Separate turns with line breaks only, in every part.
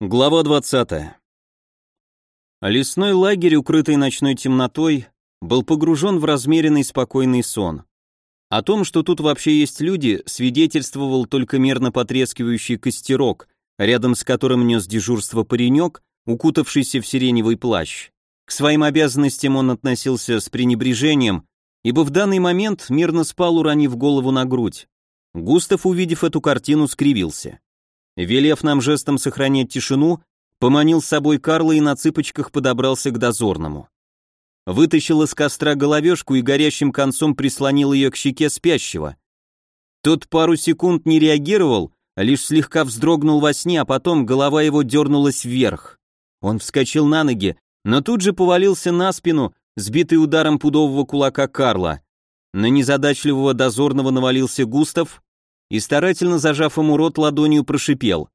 Глава 20. Лесной лагерь, укрытый ночной темнотой, был погружен в размеренный спокойный сон. О том, что тут вообще есть люди, свидетельствовал только мерно потрескивающий костерок, рядом с которым нес дежурство паренек, укутавшийся в сиреневый плащ. К своим обязанностям он относился с пренебрежением, ибо в данный момент мирно спал, уронив голову на грудь. Густав, увидев эту картину, скривился. Велев нам жестом сохранять тишину, поманил с собой Карла и на цыпочках подобрался к дозорному. Вытащил из костра головешку и горящим концом прислонил ее к щеке спящего. Тот пару секунд не реагировал, лишь слегка вздрогнул во сне, а потом голова его дернулась вверх. Он вскочил на ноги, но тут же повалился на спину, сбитый ударом пудового кулака Карла. На незадачливого дозорного навалился Густав, и, старательно зажав ему рот ладонью, прошипел.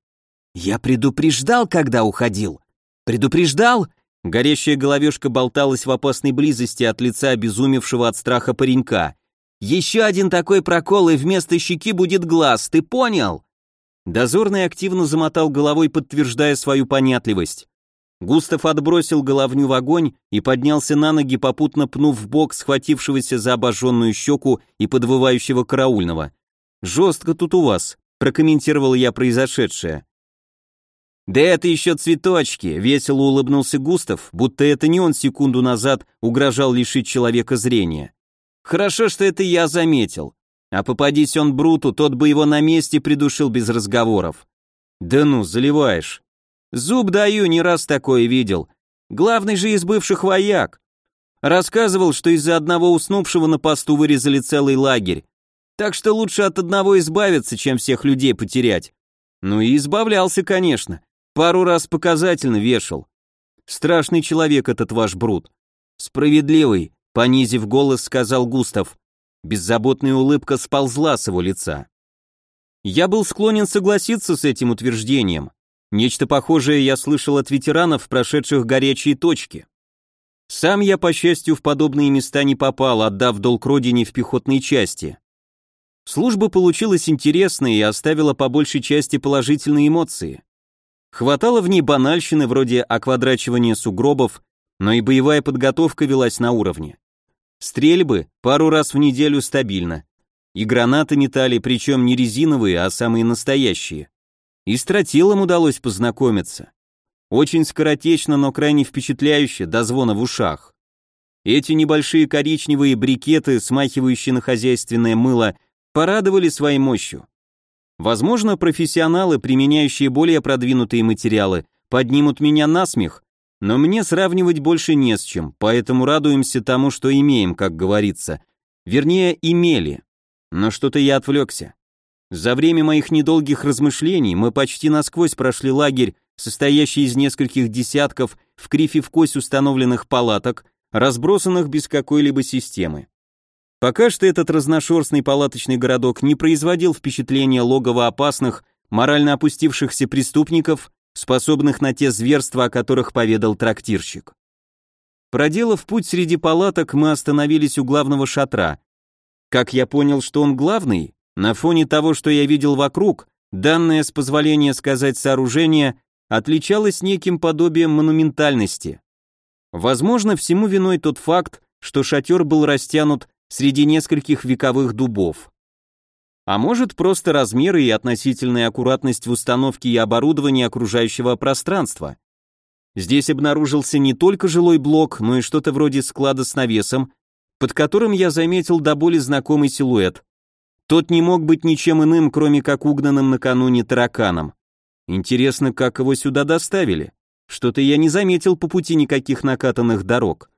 «Я предупреждал, когда уходил! Предупреждал!» Горящая головешка болталась в опасной близости от лица обезумевшего от страха паренька. «Еще один такой прокол, и вместо щеки будет глаз, ты понял?» Дозорный активно замотал головой, подтверждая свою понятливость. Густав отбросил головню в огонь и поднялся на ноги, попутно пнув в бок схватившегося за обожженную щеку и подвывающего караульного. «Жестко тут у вас», — прокомментировал я произошедшее. «Да это еще цветочки», — весело улыбнулся Густав, будто это не он секунду назад угрожал лишить человека зрения. «Хорошо, что это я заметил. А попадись он Бруту, тот бы его на месте придушил без разговоров». «Да ну, заливаешь». «Зуб даю, не раз такое видел. Главный же из бывших вояк. Рассказывал, что из-за одного уснувшего на посту вырезали целый лагерь. Так что лучше от одного избавиться, чем всех людей потерять. Ну и избавлялся, конечно. Пару раз показательно вешал. Страшный человек этот ваш Брут. Справедливый, понизив голос, сказал Густав. Беззаботная улыбка сползла с его лица. Я был склонен согласиться с этим утверждением. Нечто похожее я слышал от ветеранов, прошедших горячие точки. Сам я, по счастью, в подобные места не попал, отдав долг родине в пехотной части. Служба получилась интересной и оставила по большей части положительные эмоции. Хватало в ней банальщины вроде оквадрачивания сугробов, но и боевая подготовка велась на уровне. Стрельбы пару раз в неделю стабильно. И гранаты метали, причем не резиновые, а самые настоящие. И с тротилом удалось познакомиться. Очень скоротечно, но крайне впечатляюще, до звона в ушах. Эти небольшие коричневые брикеты, смахивающие на хозяйственное мыло, порадовали своей мощью. Возможно, профессионалы, применяющие более продвинутые материалы, поднимут меня на смех, но мне сравнивать больше не с чем, поэтому радуемся тому, что имеем, как говорится. Вернее, имели. Но что-то я отвлекся. За время моих недолгих размышлений мы почти насквозь прошли лагерь, состоящий из нескольких десятков в крифе в кость установленных палаток, разбросанных без какой-либо системы. Пока что этот разношерстный палаточный городок не производил впечатления логова опасных, морально опустившихся преступников, способных на те зверства, о которых поведал трактирщик. Проделав путь среди палаток, мы остановились у главного шатра. Как я понял, что он главный, на фоне того, что я видел вокруг, данное с позволения сказать сооружение отличалось неким подобием монументальности. Возможно, всему виной тот факт, что шатер был растянут среди нескольких вековых дубов. А может, просто размеры и относительная аккуратность в установке и оборудовании окружающего пространства. Здесь обнаружился не только жилой блок, но и что-то вроде склада с навесом, под которым я заметил до боли знакомый силуэт. Тот не мог быть ничем иным, кроме как угнанным накануне тараканом. Интересно, как его сюда доставили? Что-то я не заметил по пути никаких накатанных дорог.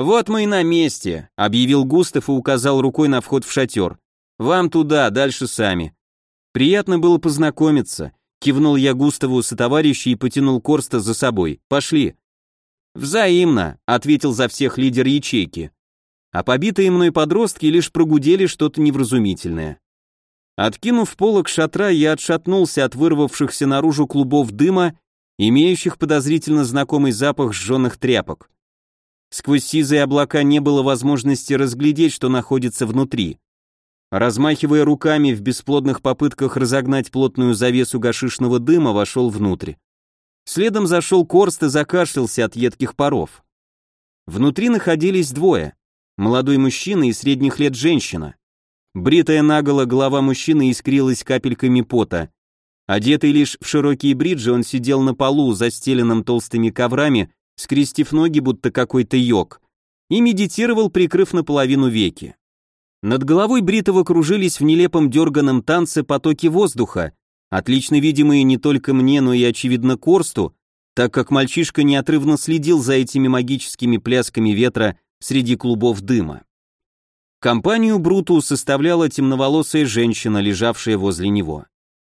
«Вот мы и на месте», — объявил Густав и указал рукой на вход в шатер. «Вам туда, дальше сами». «Приятно было познакомиться», — кивнул я Густаву со товарищей и потянул Корста за собой. «Пошли». «Взаимно», — ответил за всех лидер ячейки. А побитые мной подростки лишь прогудели что-то невразумительное. Откинув полок шатра, я отшатнулся от вырвавшихся наружу клубов дыма, имеющих подозрительно знакомый запах сжженных тряпок. Сквозь сизые облака не было возможности разглядеть, что находится внутри. Размахивая руками в бесплодных попытках разогнать плотную завесу гашишного дыма, вошел внутрь. Следом зашел Корст и закашлялся от едких паров. Внутри находились двое. Молодой мужчина и средних лет женщина. Бритая наголо голова мужчины искрилась капельками пота. Одетый лишь в широкие бриджи, он сидел на полу, застеленном толстыми коврами, скрестив ноги, будто какой-то йог, и медитировал, прикрыв наполовину веки. Над головой Бритова кружились в нелепом дерганом танце потоки воздуха, отлично видимые не только мне, но и, очевидно, Корсту, так как мальчишка неотрывно следил за этими магическими плясками ветра среди клубов дыма. Компанию Бруту составляла темноволосая женщина, лежавшая возле него.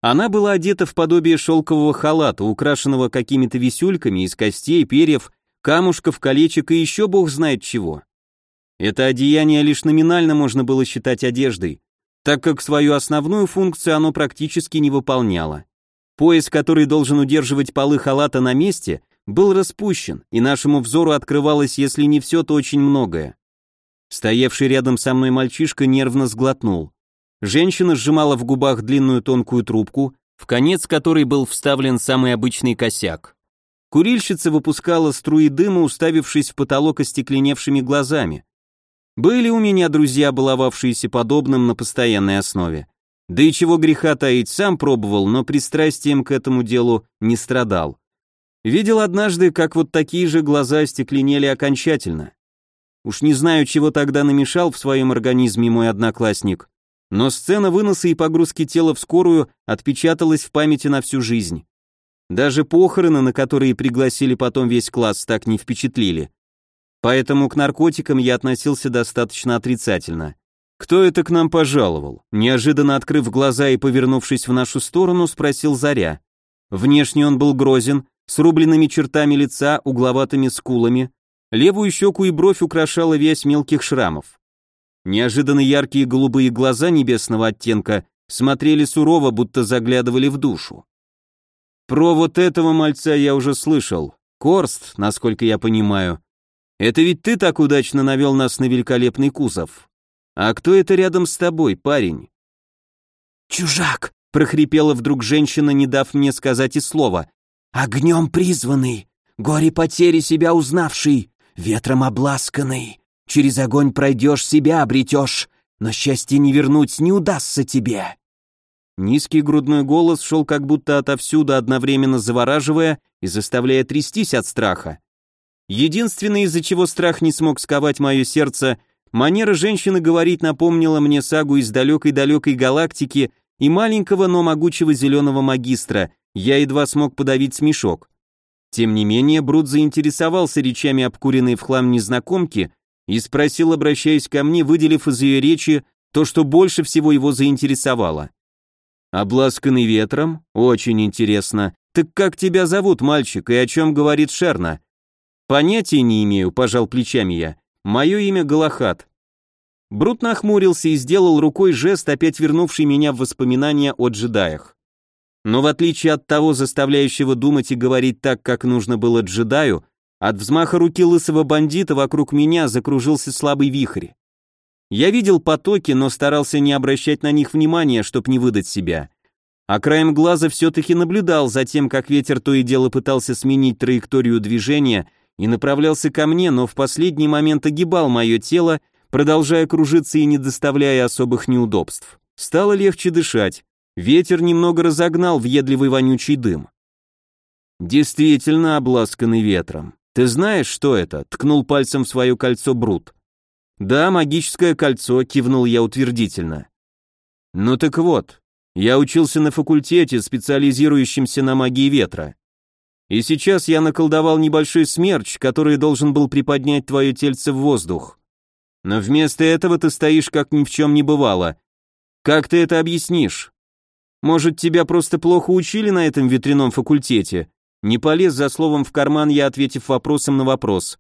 Она была одета в подобие шелкового халата, украшенного какими-то висюльками из костей, перьев, камушков, колечек и еще бог знает чего. Это одеяние лишь номинально можно было считать одеждой, так как свою основную функцию оно практически не выполняло. Пояс, который должен удерживать полы халата на месте, был распущен, и нашему взору открывалось, если не все, то очень многое. Стоявший рядом со мной мальчишка нервно сглотнул. Женщина сжимала в губах длинную тонкую трубку, в конец которой был вставлен самый обычный косяк. Курильщица выпускала струи дыма, уставившись в потолок остекленевшими глазами. Были у меня друзья, баловавшиеся подобным на постоянной основе. Да и чего греха таить, сам пробовал, но пристрастием к этому делу не страдал. Видел однажды, как вот такие же глаза остекленели окончательно. Уж не знаю, чего тогда намешал в своем организме мой одноклассник, но сцена выноса и погрузки тела в скорую отпечаталась в памяти на всю жизнь. Даже похороны, на которые пригласили потом весь класс, так не впечатлили. Поэтому к наркотикам я относился достаточно отрицательно. «Кто это к нам пожаловал?» Неожиданно открыв глаза и повернувшись в нашу сторону, спросил Заря. Внешне он был грозен, с рубленными чертами лица, угловатыми скулами. Левую щеку и бровь украшала вязь мелких шрамов. Неожиданно яркие голубые глаза небесного оттенка смотрели сурово, будто заглядывали в душу. Про вот этого мальца я уже слышал. Корст, насколько я понимаю. Это ведь ты так удачно навел нас на великолепный кузов. А кто это рядом с тобой, парень?
Чужак,
прохрипела вдруг женщина, не дав мне сказать и слова.
Огнем призванный, горе потери себя узнавший, ветром обласканный. Через огонь пройдешь, себя обретешь, но счастье не вернуть не удастся тебе».
Низкий грудной голос шел как будто отовсюду, одновременно завораживая и заставляя трястись от страха. Единственное, из-за чего страх не смог сковать мое сердце, манера женщины говорить напомнила мне сагу из далекой-далекой галактики и маленького, но могучего зеленого магистра, я едва смог подавить смешок. Тем не менее, Брут заинтересовался речами обкуренной в хлам незнакомки и спросил, обращаясь ко мне, выделив из ее речи то, что больше всего его заинтересовало. «Обласканный ветром? Очень интересно. Так как тебя зовут, мальчик, и о чем говорит Шерна?» «Понятия не имею», — пожал плечами я. «Мое имя Галахат». Брут нахмурился и сделал рукой жест, опять вернувший меня в воспоминания о джедаях. Но в отличие от того, заставляющего думать и говорить так, как нужно было джедаю, от взмаха руки лысого бандита вокруг меня закружился слабый вихрь. Я видел потоки, но старался не обращать на них внимания, чтоб не выдать себя. А краем глаза все-таки наблюдал за тем, как ветер то и дело пытался сменить траекторию движения и направлялся ко мне, но в последний момент огибал мое тело, продолжая кружиться и не доставляя особых неудобств. Стало легче дышать. Ветер немного разогнал въедливый вонючий дым. Действительно обласканный ветром. «Ты знаешь, что это?» — ткнул пальцем в свое кольцо Брут. «Да, магическое кольцо», — кивнул я утвердительно. «Ну так вот, я учился на факультете, специализирующемся на магии ветра. И сейчас я наколдовал небольшой смерч, который должен был приподнять твое тельце в воздух. Но вместо этого ты стоишь как ни в чем не бывало. Как ты это объяснишь? Может, тебя просто плохо учили на этом ветряном факультете, не полез за словом в карман я, ответив вопросом на вопрос.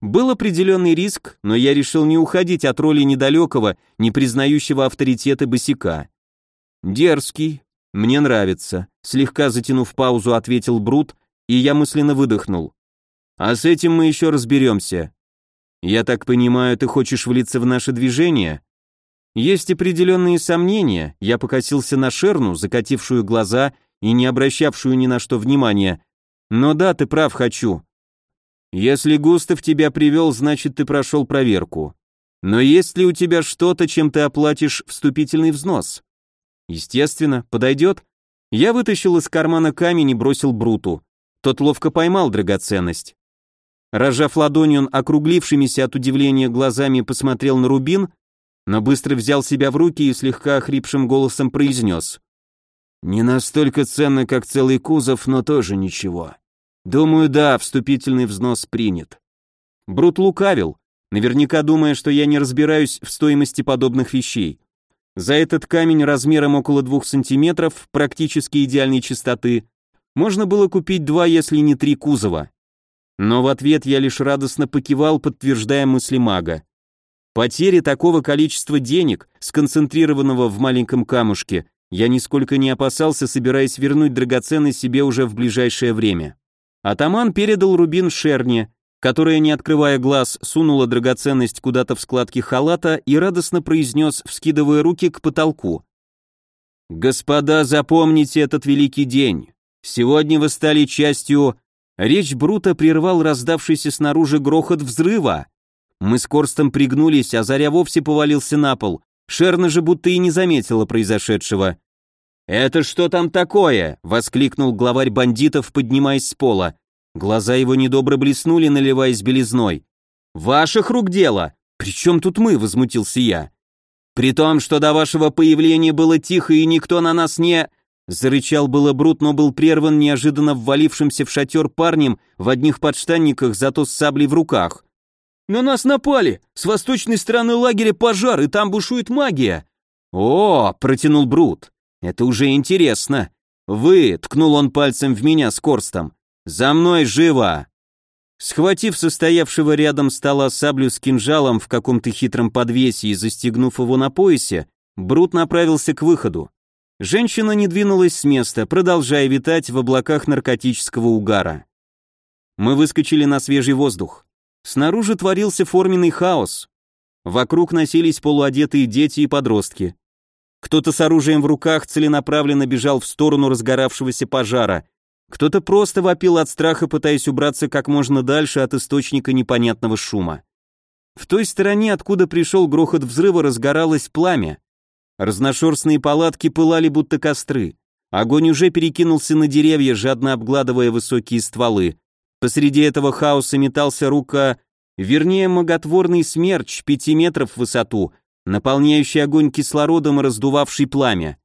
Был определенный риск, но я решил не уходить от роли недалекого, не признающего авторитета босика. «Дерзкий. Мне нравится», — слегка затянув паузу, ответил Брут, и я мысленно выдохнул. «А с этим мы еще разберемся. Я так понимаю, ты хочешь влиться в наше движение?» Есть определенные сомнения, я покосился на Шерну, закатившую глаза и не обращавшую ни на что внимания, Но да, ты прав, хочу. Если Густав тебя привел, значит ты прошел проверку. Но есть ли у тебя что-то, чем ты оплатишь вступительный взнос? Естественно, подойдет. Я вытащил из кармана камень и бросил Бруту. Тот ловко поймал драгоценность. Разжав ладонью, он округлившимися от удивления глазами посмотрел на рубин, но быстро взял себя в руки и слегка охрипшим голосом произнес. «Не настолько ценно, как целый кузов, но тоже ничего. Думаю, да, вступительный взнос принят». Брут лукавил, наверняка думая, что я не разбираюсь в стоимости подобных вещей. За этот камень размером около двух сантиметров, практически идеальной чистоты, можно было купить два, если не три кузова. Но в ответ я лишь радостно покивал, подтверждая мысли мага. Потери такого количества денег, сконцентрированного в маленьком камушке, я нисколько не опасался, собираясь вернуть драгоценность себе уже в ближайшее время. Атаман передал рубин Шерне, которая, не открывая глаз, сунула драгоценность куда-то в складки халата и радостно произнес, вскидывая руки к потолку. «Господа, запомните этот великий день. Сегодня вы стали частью...» Речь Брута прервал раздавшийся снаружи грохот взрыва. Мы с Корстом пригнулись, а Заря вовсе повалился на пол. Шерна же будто и не заметила произошедшего. «Это что там такое?» — воскликнул главарь бандитов, поднимаясь с пола. Глаза его недобро блеснули, наливаясь белизной. «Ваших рук дело!» «При чем тут мы?» — возмутился я. «При том, что до вашего появления было тихо и никто на нас не...» Зарычал было Брут, но был прерван неожиданно ввалившимся в шатер парнем в одних подштанниках, зато с саблей в руках. На нас напали! С восточной стороны лагеря пожар, и там бушует магия!» «О!» — протянул Брут. «Это уже интересно. Вы!» — ткнул он пальцем в меня с Корстом. «За мной живо!» Схватив состоявшего рядом стола саблю с кинжалом в каком-то хитром подвесе и застегнув его на поясе, Брут направился к выходу. Женщина не двинулась с места, продолжая витать в облаках наркотического угара. Мы выскочили на свежий воздух. Снаружи творился форменный хаос. Вокруг носились полуодетые дети и подростки. Кто-то с оружием в руках целенаправленно бежал в сторону разгоравшегося пожара. Кто-то просто вопил от страха, пытаясь убраться как можно дальше от источника непонятного шума. В той стороне, откуда пришел грохот взрыва, разгоралось пламя. Разношерстные палатки пылали будто костры. Огонь уже перекинулся на деревья, жадно обгладывая высокие стволы. Посреди этого хаоса метался рука, вернее, многотворный смерч пяти метров в высоту, наполняющий огонь кислородом и раздувавший пламя.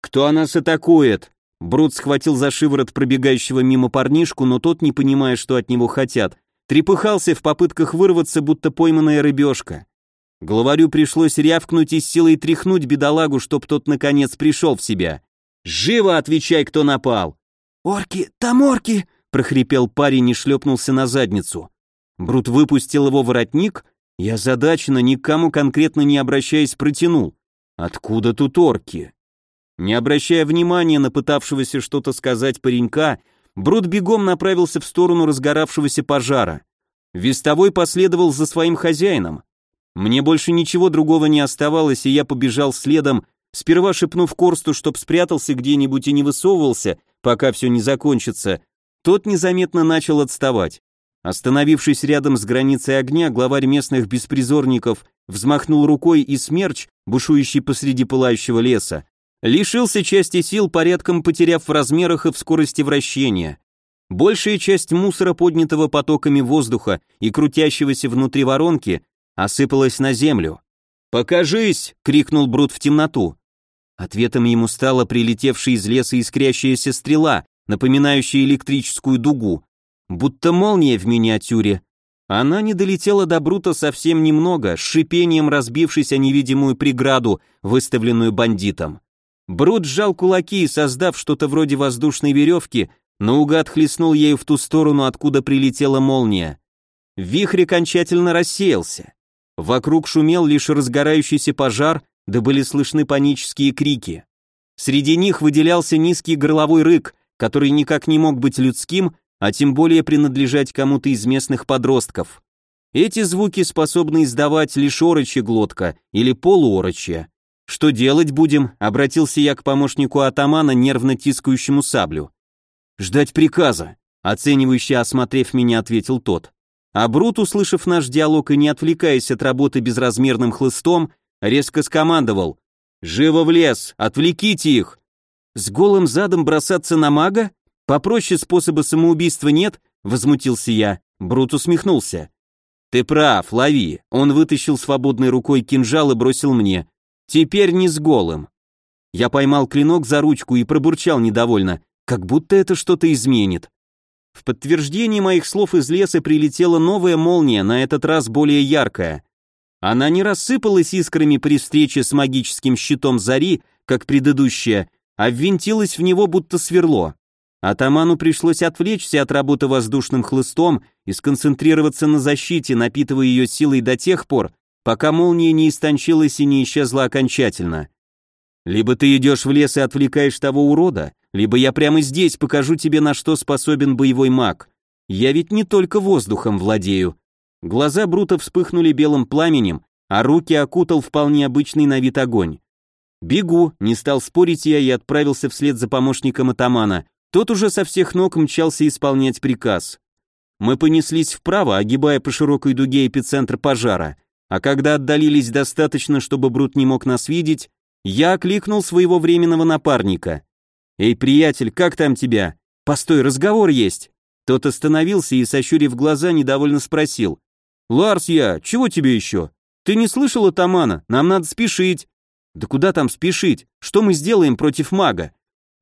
«Кто нас атакует?» Брут схватил за шиворот пробегающего мимо парнишку, но тот, не понимая, что от него хотят, трепыхался в попытках вырваться, будто пойманная рыбешка. Главарю пришлось рявкнуть и с силой тряхнуть бедолагу, чтоб тот наконец пришел в себя. «Живо отвечай, кто напал!»
«Орки, там орки!» прохрипел парень и шлепнулся на задницу. Брут выпустил его воротник и озадаченно, никому конкретно не обращаясь, протянул. «Откуда тут орки?» Не обращая внимания на пытавшегося что-то сказать паренька, Брут бегом направился в сторону разгоравшегося пожара. Вестовой последовал за своим хозяином. Мне больше ничего другого не оставалось, и я побежал следом, сперва шепнув Корсту, чтоб спрятался где-нибудь и не высовывался, пока все не закончится, тот незаметно начал отставать. Остановившись рядом с границей огня, главарь местных беспризорников взмахнул рукой и смерч, бушующий посреди пылающего леса, лишился части сил, порядком потеряв в размерах и в скорости вращения. Большая часть мусора, поднятого потоками воздуха и крутящегося внутри воронки, осыпалась на землю. «Покажись!» — крикнул Брут в темноту. Ответом ему стала прилетевшая из леса искрящаяся стрела, напоминающая электрическую дугу, будто молния в миниатюре. Она не долетела до Брута совсем немного, с шипением разбившись о невидимую преграду, выставленную бандитом. Брут сжал кулаки и, создав что-то вроде воздушной веревки, наугад хлестнул ею в ту сторону, откуда прилетела молния. Вихрь окончательно рассеялся. Вокруг шумел лишь разгорающийся пожар, да были слышны панические крики. Среди них выделялся низкий горловой рык, который никак не мог быть людским, а тем более принадлежать кому-то из местных подростков. Эти звуки способны издавать лишь орочья глотка или полуорочья. «Что делать будем?» — обратился я к помощнику атамана, нервно тискающему саблю. «Ждать приказа.
оценивающе осмотрев меня, ответил тот. А Брут, услышав наш диалог и не отвлекаясь от работы безразмерным хлыстом, резко скомандовал «Живо в лес! Отвлеките их!» «С голым задом бросаться на мага? Попроще способа самоубийства нет?» — возмутился я. Брут усмехнулся. «Ты прав, лови!» Он вытащил свободной рукой кинжал и бросил мне. «Теперь не с голым!» Я поймал клинок за ручку и пробурчал недовольно, как будто это что-то изменит. В подтверждение моих слов из леса прилетела новая молния, на этот раз более яркая. Она не рассыпалась искрами при встрече с магическим щитом зари, как предыдущая, а ввинтилась в него будто сверло. Атаману пришлось отвлечься от работы воздушным хлыстом и сконцентрироваться на защите, напитывая ее силой до тех пор, пока молния не истончилась и не исчезла окончательно. Либо ты идешь в лес и отвлекаешь того урода, либо я прямо здесь покажу тебе, на что способен боевой маг. Я ведь не только воздухом владею. Глаза Брута вспыхнули белым пламенем, а руки окутал вполне обычный на вид огонь. «Бегу», не стал спорить я и отправился вслед за помощником атамана. Тот уже со всех ног мчался исполнять приказ. Мы понеслись вправо, огибая по широкой дуге эпицентр пожара, а когда отдалились достаточно, чтобы Брут не мог нас видеть, я окликнул своего временного напарника. «Эй, приятель, как там тебя? Постой, разговор есть». Тот остановился и, сощурив глаза, недовольно спросил. «Ларс я, чего тебе еще? Ты не слышал атамана? Нам надо спешить». «Да куда там спешить? Что мы сделаем против мага?»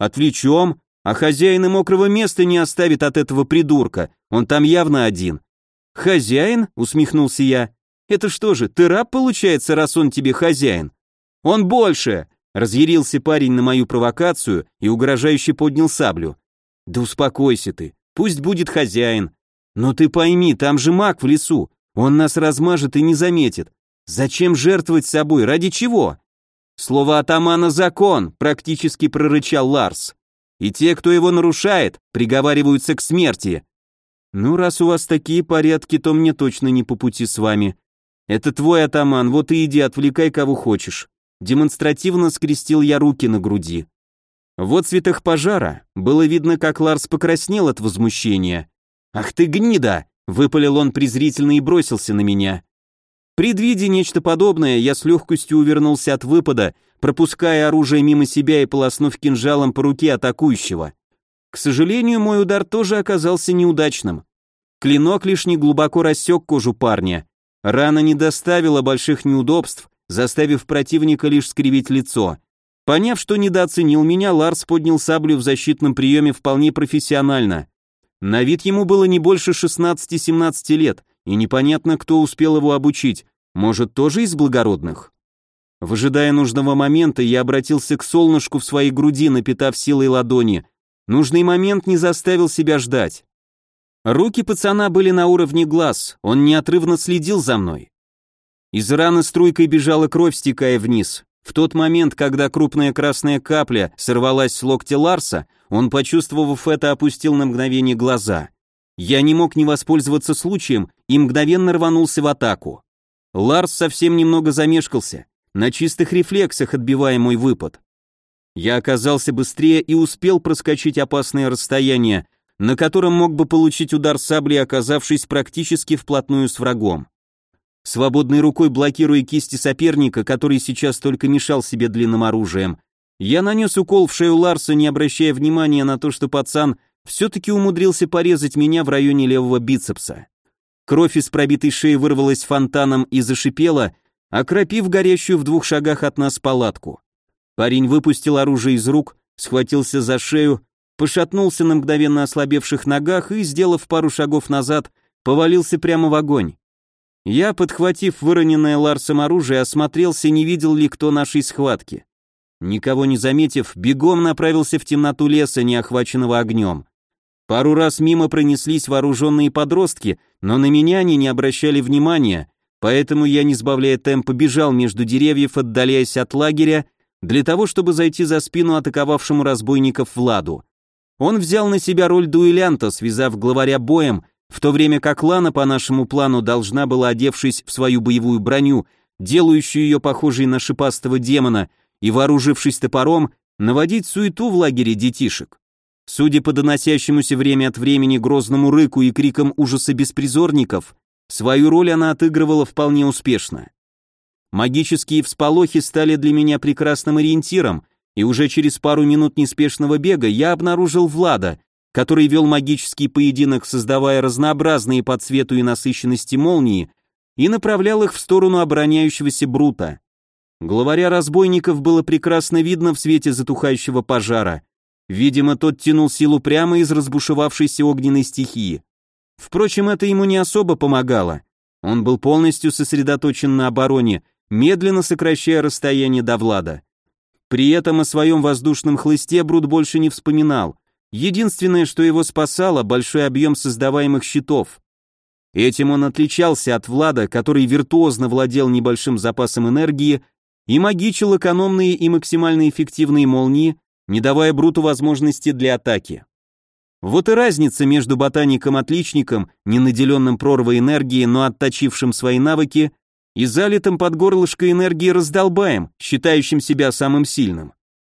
«Отвлечем, а хозяин и мокрого места не оставит от этого придурка, он там явно один». «Хозяин?» — усмехнулся я. «Это что же, ты раб, получается, раз он тебе хозяин? «Он больше!» — разъярился парень на мою провокацию и угрожающе поднял саблю. «Да успокойся ты, пусть будет хозяин. Но ты пойми, там же маг в лесу, он нас размажет и не заметит. Зачем жертвовать собой, ради чего?» «Слово атамана закон», — практически прорычал Ларс. «И те, кто его нарушает, приговариваются к смерти». «Ну, раз у вас такие порядки, то мне точно не по пути с вами. Это твой атаман, вот и иди, отвлекай кого хочешь». Демонстративно скрестил я руки на груди. В отцветах пожара было видно, как Ларс покраснел от возмущения. «Ах ты гнида!» — выпалил он презрительно и бросился на меня. Предвидя нечто подобное, я с легкостью увернулся от выпада, пропуская оружие мимо себя и полоснув кинжалом по руке атакующего. К сожалению, мой удар тоже оказался неудачным. Клинок лишь не глубоко рассек кожу парня. Рана не доставила больших неудобств, заставив противника лишь скривить лицо. Поняв, что недооценил меня, Ларс поднял саблю в защитном приеме вполне профессионально. На вид ему было не больше 16-17 лет, и непонятно, кто успел его обучить, может, тоже из благородных? Выжидая нужного момента, я обратился к солнышку в своей груди, напитав силой ладони. Нужный момент не заставил себя ждать. Руки пацана были на уровне глаз, он неотрывно следил за мной. Из раны струйкой бежала кровь, стекая вниз. В тот момент, когда крупная красная капля сорвалась с локтя Ларса, он, почувствовав это, опустил на мгновение глаза. Я не мог не воспользоваться случаем и мгновенно рванулся в атаку. Ларс совсем немного замешкался, на чистых рефлексах отбивая мой выпад. Я оказался быстрее и успел проскочить опасное расстояние, на котором мог бы получить удар сабли, оказавшись практически вплотную с врагом. Свободной рукой блокируя кисти соперника, который сейчас только мешал себе длинным оружием, я нанес укол в шею Ларса, не обращая внимания на то, что пацан все-таки умудрился порезать меня в районе левого бицепса. Кровь из пробитой шеи вырвалась фонтаном и зашипела, окропив горящую в двух шагах от нас палатку. Парень выпустил оружие из рук, схватился за шею, пошатнулся на мгновенно ослабевших ногах и, сделав пару шагов назад, повалился прямо в огонь. Я, подхватив выроненное Ларсом оружие, осмотрелся, не видел ли кто нашей схватки. Никого не заметив, бегом направился в темноту леса, не охваченного огнем. Пару раз мимо пронеслись вооруженные подростки, но на меня они не обращали внимания, поэтому я, не сбавляя темпа, бежал между деревьев, отдаляясь от лагеря, для того, чтобы зайти за спину атаковавшему разбойников Владу. Он взял на себя роль дуэлянта, связав главаря боем, в то время как Лана по нашему плану должна была, одевшись в свою боевую броню, делающую ее похожей на шипастого демона, и вооружившись топором, наводить суету в лагере детишек. Судя по доносящемуся время от времени грозному рыку и крикам ужаса беспризорников, свою роль она отыгрывала вполне успешно. Магические всполохи стали для меня прекрасным ориентиром, и уже через пару минут неспешного бега я обнаружил Влада, который вел магический поединок, создавая разнообразные по цвету и насыщенности молнии, и направлял их в сторону обороняющегося Брута. Главаря разбойников было прекрасно видно в свете затухающего пожара. Видимо, тот тянул силу прямо из разбушевавшейся огненной стихии. Впрочем, это ему не особо помогало. Он был полностью сосредоточен на обороне, медленно сокращая расстояние до Влада. При этом о своем воздушном хлысте Брут больше не вспоминал. Единственное, что его спасало, большой объем создаваемых щитов. Этим он отличался от Влада, который виртуозно владел небольшим запасом энергии и магичил экономные и максимально эффективные молнии, не давая Бруту возможности для атаки. Вот и разница между ботаником-отличником, не наделенным прорвой энергии, но отточившим свои навыки, и залитым под горлышко энергии раздолбаем, считающим себя самым сильным.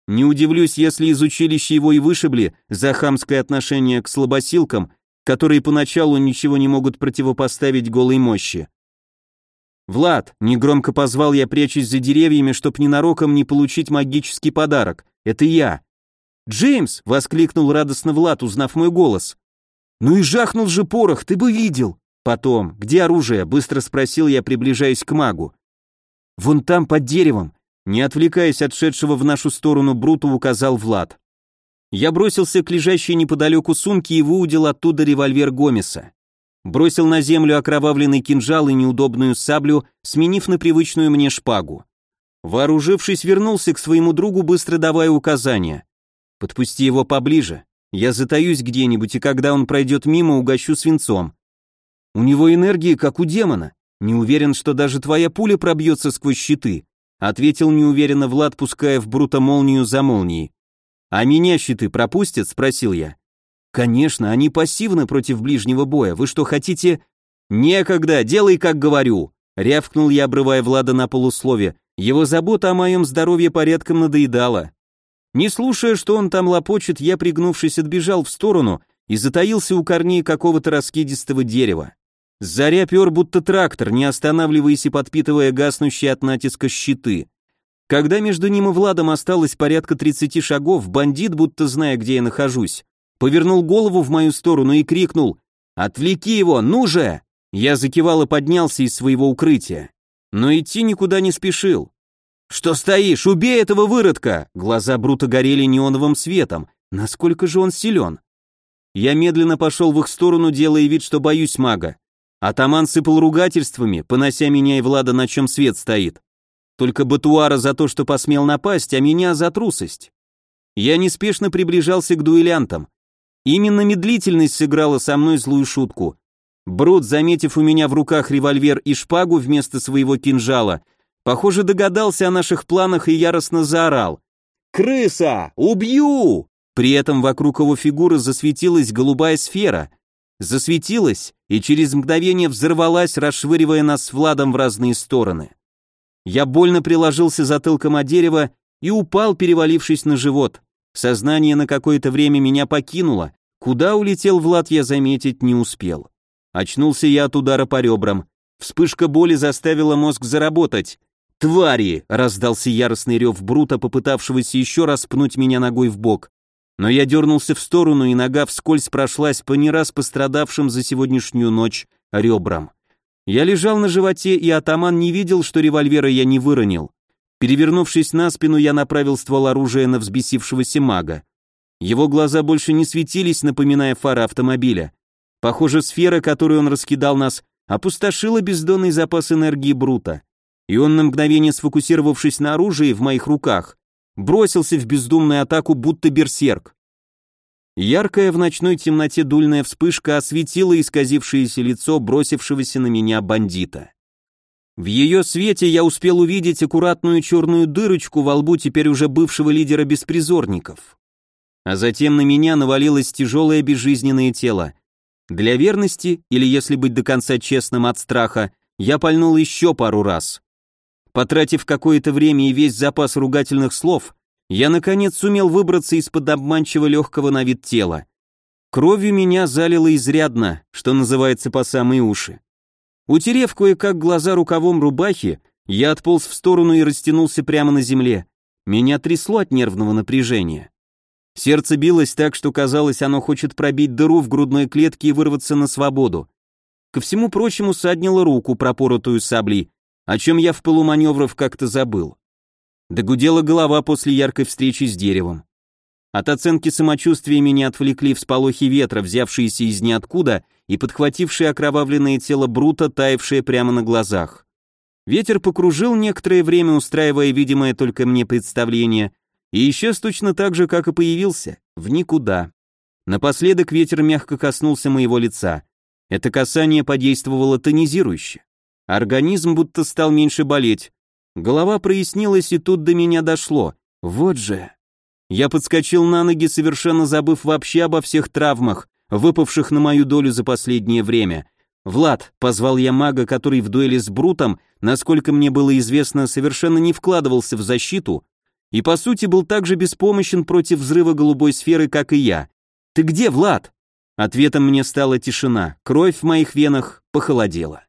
Не удивлюсь, если из училища его и вышибли за хамское отношение к слабосилкам, которые поначалу ничего не могут противопоставить голой мощи. «Влад», — негромко позвал я, прячась за деревьями, чтоб ненароком не получить магический подарок. «Это я». «Джеймс!» — воскликнул радостно Влад, узнав мой голос. «Ну и жахнул же порох, ты бы видел!» «Потом, где оружие?» — быстро спросил я, приближаясь к магу. «Вон там, под деревом», — не отвлекаясь от шедшего в нашу сторону Бруту, указал Влад. Я бросился к лежащей неподалеку сумке и выудил оттуда револьвер Гомеса. Бросил на землю окровавленный кинжал и неудобную саблю, сменив на привычную мне шпагу. Вооружившись, вернулся к своему другу, быстро давая указания. «Подпусти его поближе. Я затаюсь где-нибудь, и когда он пройдет мимо, угощу свинцом. У него энергии, как у демона. Не уверен, что даже твоя пуля пробьется сквозь щиты, ответил неуверенно Влад, пуская в Брута молнию за молнией. А меня щиты пропустят? спросил я. Конечно, они пассивны против ближнего боя. Вы что хотите? Некогда, делай, как говорю, рявкнул я, обрывая Влада на полуслове. Его забота о моем здоровье порядком надоедала. Не слушая, что он там лопочет, я, пригнувшись, отбежал в сторону и затаился у корней какого-то раскидистого дерева. Заря пер будто трактор, не останавливаясь и подпитывая гаснущие от натиска щиты. Когда между ним и Владом осталось порядка 30 шагов, бандит, будто зная, где я нахожусь, повернул голову в мою сторону и крикнул «Отвлеки его, ну же!» Я закивал и поднялся из своего укрытия. Но идти никуда не спешил. «Что стоишь? Убей этого выродка!» Глаза Брута горели неоновым светом. Насколько же он силен? Я медленно пошел в их сторону, делая вид, что боюсь мага. Атаман сыпал ругательствами, понося меня и Влада, на чем свет стоит. Только Батуара за то, что посмел напасть, а меня за трусость. Я неспешно приближался к дуэлянтам. Именно медлительность сыграла со мной злую шутку. Брут, заметив у меня в руках револьвер и шпагу вместо своего кинжала, похоже, догадался о наших планах и яростно заорал. «Крыса! Убью!» При этом вокруг его фигуры засветилась голубая сфера, засветилась и через мгновение взорвалась, расшвыривая нас с Владом в разные стороны. Я больно приложился затылком о дерево и упал, перевалившись на живот. Сознание на какое-то время меня покинуло. Куда улетел Влад, я заметить не успел. Очнулся я от удара по ребрам. Вспышка боли заставила мозг заработать. «Твари!» — раздался яростный рев Брута, попытавшегося еще раз пнуть меня ногой в бок но я дернулся в сторону, и нога вскользь прошлась по не раз пострадавшим за сегодняшнюю ночь ребрам. Я лежал на животе, и атаман не видел, что револьвера я не выронил. Перевернувшись на спину, я направил ствол оружия на взбесившегося мага. Его глаза больше не светились, напоминая фары автомобиля. Похоже, сфера, которую он раскидал нас, опустошила бездонный запас энергии Брута. И он на мгновение сфокусировавшись на оружии в моих руках, бросился в бездумную атаку, будто берсерк. Яркая в ночной темноте дульная вспышка осветила исказившееся лицо бросившегося на меня бандита. В ее свете я успел увидеть аккуратную черную дырочку во лбу теперь уже бывшего лидера беспризорников. А затем на меня навалилось тяжелое безжизненное тело. Для верности, или если быть до конца честным от страха, я пальнул еще пару раз. Потратив какое-то время и весь запас ругательных слов, я наконец сумел выбраться из-под обманчиво легкого на вид тела. Кровью меня залило изрядно, что называется по самые уши. Утерев кое-как глаза рукавом рубахи, я отполз в сторону и растянулся прямо на земле. Меня трясло от нервного напряжения. Сердце билось так, что казалось, оно хочет пробить дыру в грудной клетке и вырваться на свободу. Ко всему прочему саднило руку, пропоротую саблей, о чем я в пылу маневров как-то забыл. Догудела голова после яркой встречи с деревом. От оценки самочувствия меня отвлекли всполохи ветра, взявшиеся из ниоткуда и подхватившие окровавленное тело Брута, таявшее прямо на глазах. Ветер покружил некоторое время, устраивая видимое только мне представление, и исчез точно так же, как и появился, в никуда. Напоследок ветер мягко коснулся моего лица. Это касание подействовало тонизирующе. Организм будто стал меньше болеть. Голова прояснилась, и тут до меня дошло. Вот же. Я подскочил на ноги, совершенно забыв вообще обо всех травмах, выпавших на мою долю за последнее время. «Влад», — позвал я мага, который в дуэли с Брутом, насколько мне было известно, совершенно не вкладывался в защиту, и по сути был так же беспомощен против взрыва голубой сферы, как и я. «Ты где, Влад?» Ответом мне стала тишина, кровь в моих венах похолодела.